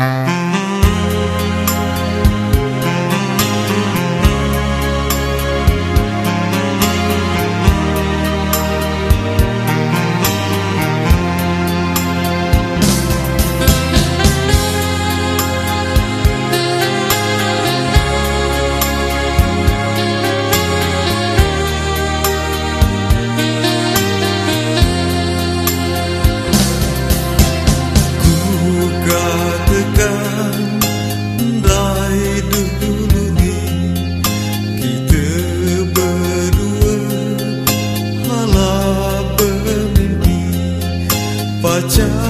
Mm-hmm. 저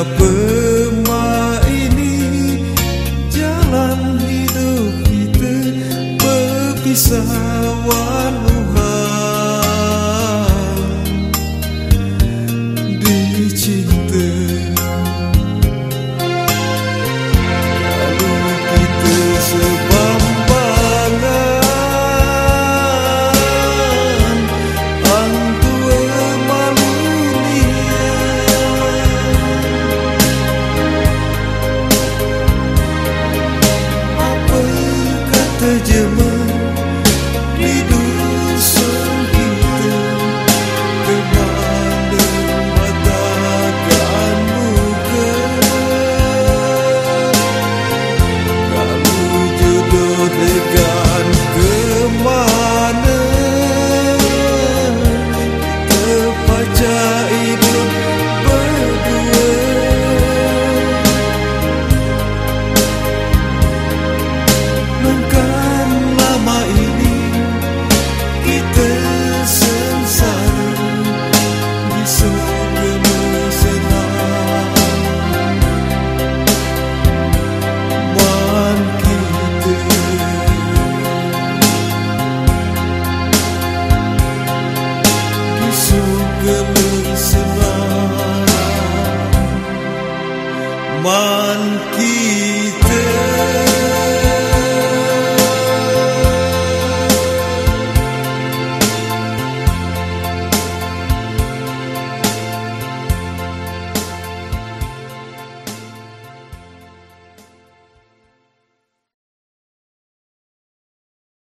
Pemain ini jalan hidup kita berpisah. man kita